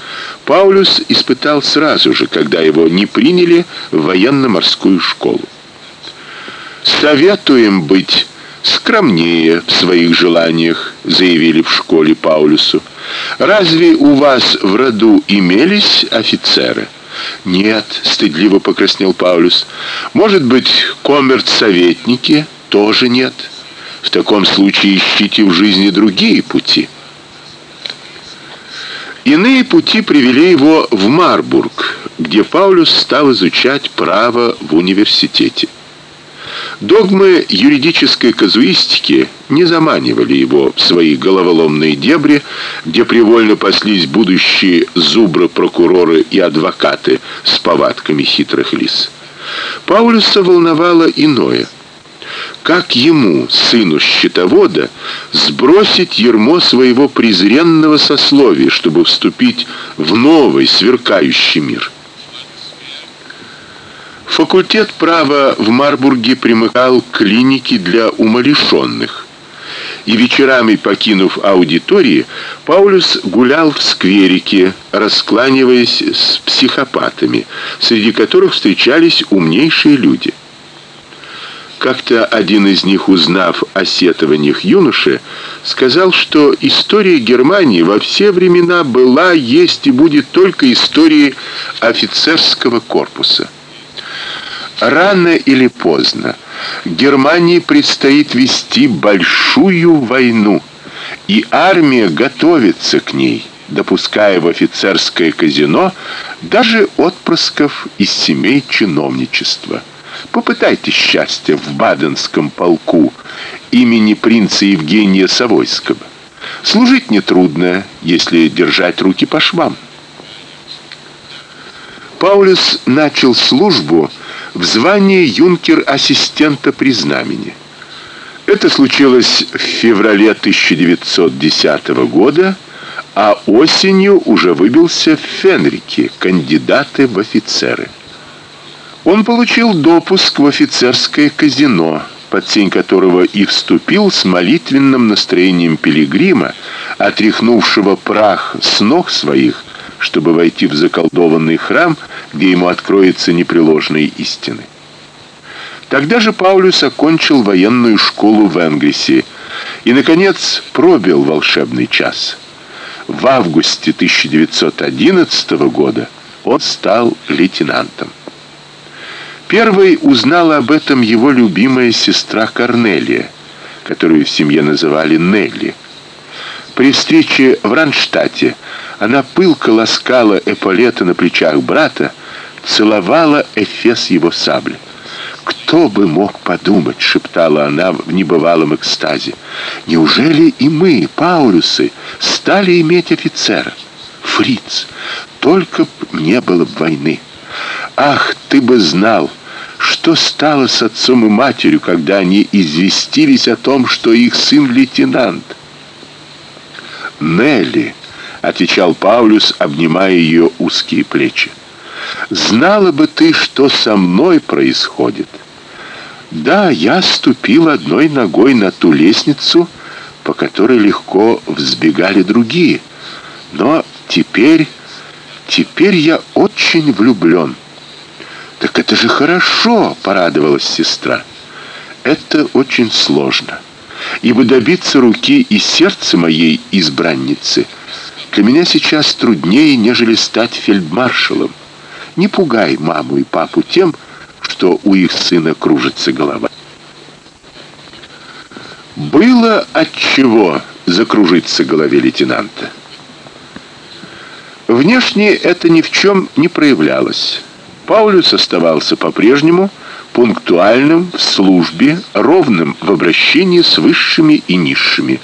Паулюс испытал сразу же, когда его не приняли в военно-морскую школу. Советуем быть скромнее в своих желаниях, заявили в школе Паулюсу. Разве у вас в роду имелись офицеры? Нет, стыдливо покраснел Паулюс. Может быть, коммерцсоветники? Тоже нет. В таком случае ищите в жизни другие пути. Иные пути привели его в Марбург, где Паулюс стал изучать право в университете. Догмы юридической казуистики не заманивали его в свои головоломные дебри, где привольно паслись будущие зубры-прокуроры и адвокаты с повадками хитрых лис. Паулюса волновало иное. Как ему, сыну счетовода, сбросить ярмо своего презренного сословия, чтобы вступить в новый сверкающий мир? Факультет права в Марбурге примыкал к клинике для умалишенных. И вечерами, покинув аудитории, Паулюс гулял в скверике, раскланиваясь с психопатами, среди которых встречались умнейшие люди. Как-то один из них, узнав о сетованиях юноши, сказал, что история Германии во все времена была, есть и будет только историей офицерского корпуса. Рано или поздно Германии предстоит вести большую войну, и армия готовится к ней, допуская в офицерское казино даже отпрысков из семей чиновничества. Попытайте счастья в Баденском полку имени принца Евгения Савойского. Служить нетрудно, если держать руки по швам. Паулюс начал службу в звании юнкер-ассистента при знамени. Это случилось в феврале 1910 года, а осенью уже выбился в Фенрике кандидаты в офицеры. Он получил допуск в офицерское казино, под тень которого и вступил с молитвенным настроением пилигрима, отряхнувшего прах с ног своих чтобы войти в заколдованный храм, где ему откроются непреложные истины. Тогда же Паулюс окончил военную школу в Энгрисе и наконец пробил волшебный час. В августе 1911 года он стал лейтенантом. Первой узнала об этом его любимая сестра Корнелия, которую в семье называли Нелли. При встрече в Ранштадте она пылко ласкала эполеты на плечах брата, целовала эфес его сабли. Кто бы мог подумать, шептала она в небывалом экстазе. Неужели и мы, Паулюсы, стали иметь офицера? Фриц, только б не было б войны. Ах, ты бы знал, что стало с отцом и матерью, когда они известились о том, что их сын лейтенант. Нелли отвечал Паулюс, обнимая ее узкие плечи. Знала бы ты, что со мной происходит. Да, я ступил одной ногой на ту лестницу, по которой легко взбегали другие. Но теперь теперь я очень влюблен. Так это же хорошо, порадовалась сестра. это очень сложно. Ибо добиться руки и сердца моей избранницы для меня сейчас труднее, нежели стать фельдмаршалом. Не пугай маму и папу тем, что у их сына кружится голова. Было от чего закружиться голове лейтенанта. Внешне это ни в чем не проявлялось. Паулюс оставался по-прежнему пунктуальным в службе, ровным в обращении с высшими и низшими.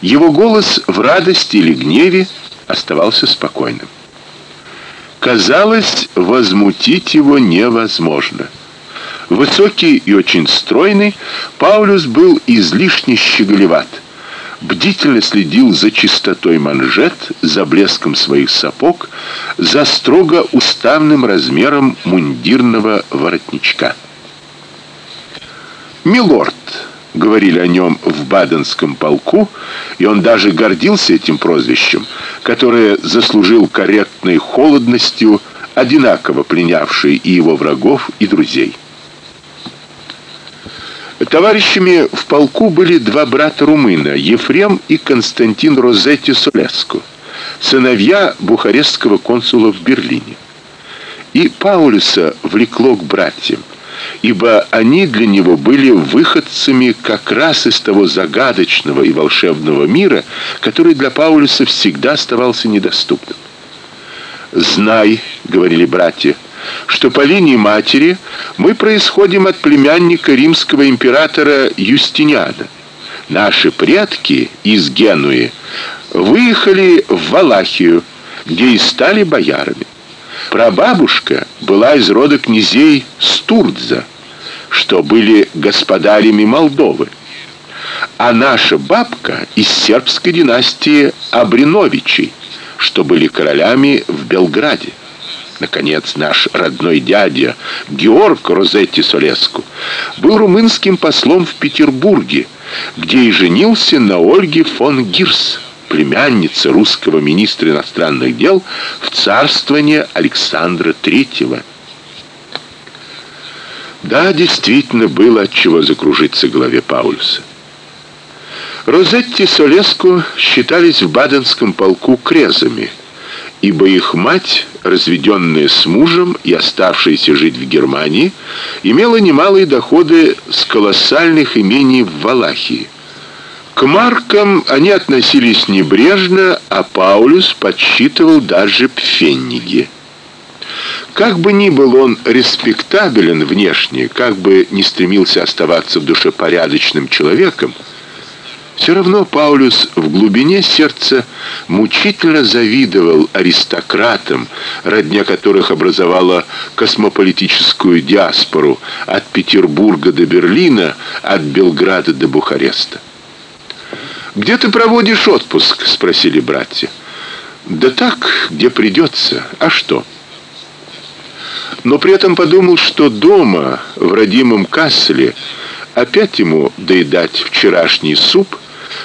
Его голос в радости или гневе оставался спокойным. Казалось, возмутить его невозможно. Высокий и очень стройный, Паулюс был излишне щеголеват. Бдительно следил за чистотой манжет, за блеском своих сапог, за строго уставным размером мундирного воротничка. Милорд, говорили о нем в Баденском полку, и он даже гордился этим прозвищем, которое заслужил корректной холодностью, одинаково пленявшей и его врагов, и друзей. Товарищами в полку были два брата румына, Ефрем и Константин Розетти Солеско, сыновья бухарестского консула в Берлине. И Паулюса влекло к братьям, ибо они для него были выходцами как раз из того загадочного и волшебного мира, который для Паулюса всегда оставался недоступным. "Знай", говорили братья, что по линии матери мы происходим от племянника римского императора Юстиниана. Наши предки из Генуи выехали в Валахию, где и стали боярами. Прабабушка была из рода князей Стурдза, что были господарями Молдовы. А наша бабка из сербской династии Абриновичей, что были королями в Белграде. Наконец, наш родной дядя Георг Розетти Солеску был румынским послом в Петербурге, где и женился на Ольге фон Гирс, племяннице русского министра иностранных дел в царствование Александра III. Да, действительно было от чего закружиться голове Паулюса. Розетти Солеску считались в Баденском полку крезами – ибо их мать, разведенная с мужем и оставшаяся жить в Германии, имела немалые доходы с колоссальных имений в Валахии. К маркам они относились небрежно, а Паулюс подсчитывал даже пфенниги. Как бы ни был он респектабелен внешне, как бы ни стремился оставаться в душе порядочным человеком, все равно Паулюс в глубине сердца мучительно завидовал аристократам, родня которых образовала космополитическую диаспору от Петербурга до Берлина, от Белграда до Бухареста. Где ты проводишь отпуск, спросили братья. Да так, где придется. А что? Но при этом подумал, что дома, в родимом Касселе, опять ему доедать вчерашний суп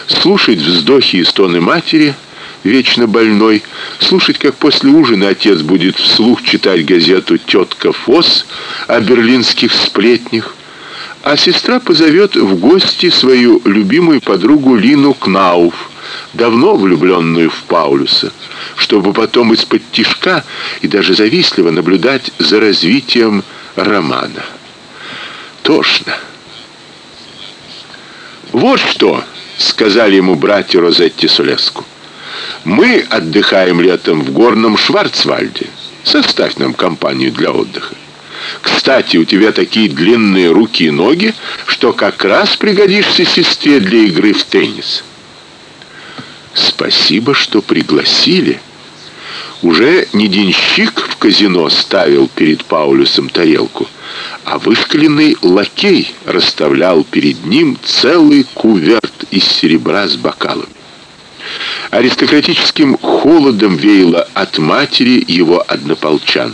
слушать вздохи и стоны матери, вечно больной, слушать, как после ужина отец будет вслух читать газету Тетка Фос о берлинских сплетнях, а сестра позовет в гости свою любимую подругу Лину Кнауф, давно влюбленную в Паулюса, чтобы потом из-под тишка и даже завистливо наблюдать за развитием романа. Тошно. Вот что сказали ему братья Розетти Солеску. Мы отдыхаем летом в горном Шварцвальде. Составь нам компанию для отдыха. Кстати, у тебя такие длинные руки и ноги, что как раз пригодишься сестре для игры в теннис. Спасибо, что пригласили. Уже не денщик в казино ставил перед Паулюсом тарелку, а вышкаленный лакей расставлял перед ним целый кувер из серебра с бокалами. Аристократическим холодом веяло от матери его однополчан.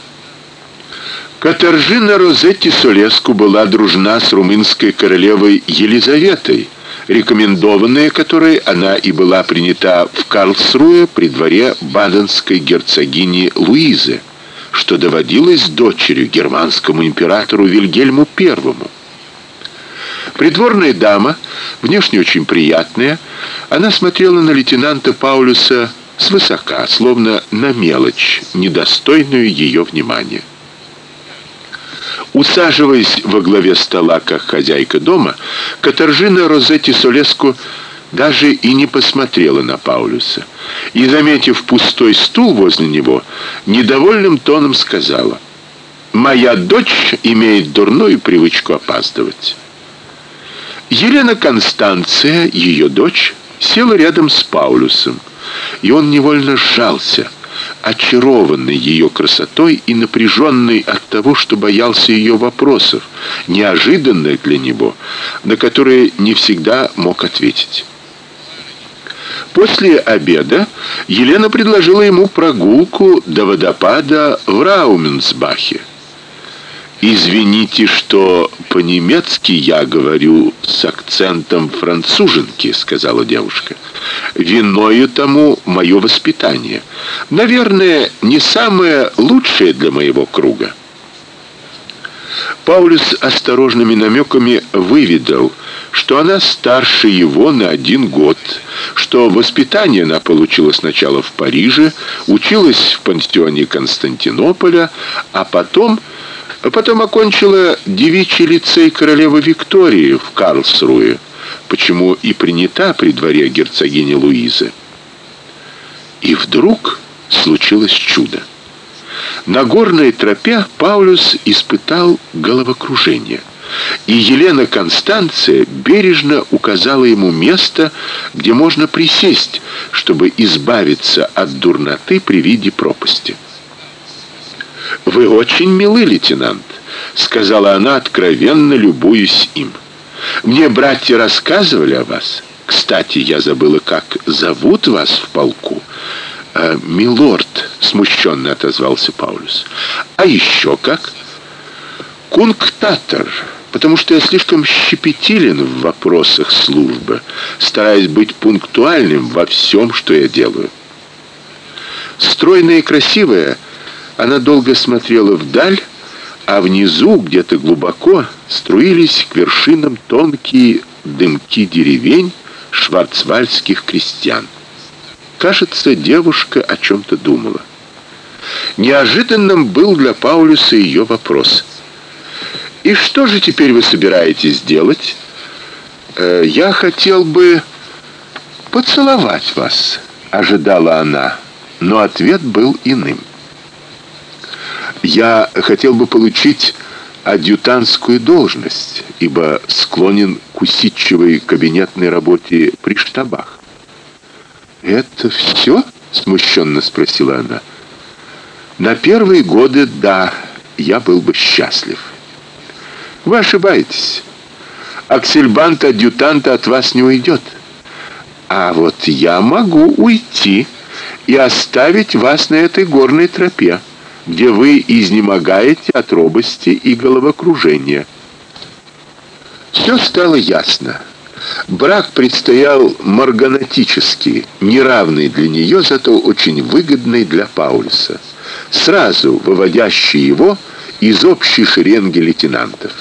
Катаржина Розетти Солеску была дружна с румынской королевой Елизаветой, рекомендованная которой она и была принята в Карлсруе при дворе баденской герцогини Луизы, что доводилось дочерью германскому императору Вильгельму I. Придворная дама, внешне очень приятная, она смотрела на лейтенанта Паулюса свысока, словно на мелочь, недостойную ее внимания. Усаживаясь во главе стола, как хозяйка дома, Катаржина Розетти Солеску даже и не посмотрела на Паулюса. И, заметив пустой стул возле него, недовольным тоном сказала: "Моя дочь имеет дурную привычку опаздывать". Елена Констанция, ее дочь, села рядом с Паулюсом, и он невольно сжался очарованный ее красотой и напряженный от того, что боялся ее вопросов, неожиданных для него, на которые не всегда мог ответить. После обеда Елена предложила ему прогулку до водопада в Рауменсбахе. Извините, что по-немецки я говорю с акцентом француженки, сказала девушка. Виною тому мое воспитание. Наверное, не самое лучшее для моего круга. Паулюс осторожными намеками выведал, что она старше его на один год, что воспитание она получила сначала в Париже, училась в пансионе Константинополя, а потом а потом окончила девичий лицей королевы Виктории в Карлсруе, почему и принята при дворе герцогини Луизы. И вдруг случилось чудо. На горной тропе Паулюс испытал головокружение. И Елена Констанция бережно указала ему место, где можно присесть, чтобы избавиться от дурноты при виде пропасти. Вы очень милый, лейтенант, сказала она, откровенно любуясь им. Мне братья рассказывали о вас. Кстати, я забыла, как зовут вас в полку. «Э, милорд, смущенно отозвался Паулюс. А еще как? Кунктатор, потому что я слишком щепетилен в вопросах службы, стараясь быть пунктуальным во всем, что я делаю. Стройная и красивая, она долго смотрела вдаль, а внизу, где-то глубоко, струились к вершинам тонкие дымки деревень шварцвальдских крестьян. Кажется, девушка о чем то думала. Неожиданным был для Паулюса ее вопрос. И что же теперь вы собираетесь делать? Э, я хотел бы поцеловать вас, ожидала она, но ответ был иным. Я хотел бы получить адъютантскую должность, ибо склонен к усидчивой кабинетной работе при штабах. Это все? смущенно спросила она. На первые годы да, я был бы счастлив. Вы ошибаетесь. Аксельбант адъютанта от вас не уйдет. А вот я могу уйти и оставить вас на этой горной тропе где вы изнемогаете от робости и головокружения. Все стало ясно. Брак предстоял марганатический, неравный для нее, зато очень выгодный для Паулюса, сразу выводящий его из общей шеренги лейтенантов.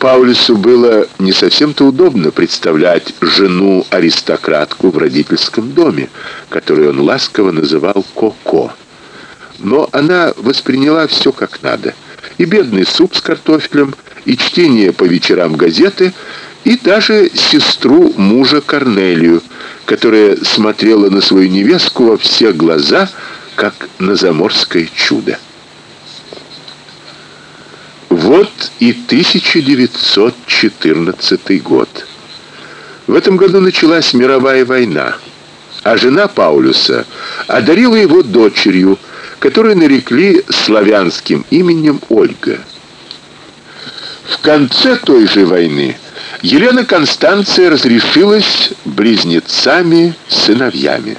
Паулюсу было не совсем-то удобно представлять жену-аристократку в родительском доме, которую он ласково называл Коко но она восприняла все как надо. И бедный суп с картофелем, и чтение по вечерам газеты, и даже сестру мужа Корнелию, которая смотрела на свою невестку во все глаза, как на заморское чудо. Вот и 1914 год. В этом году началась мировая война, а жена Паулюса одарила его дочерью, которую нарекли славянским именем Ольга. В конце той же войны Елена Констанция разрешилась близнецами-сыновьями.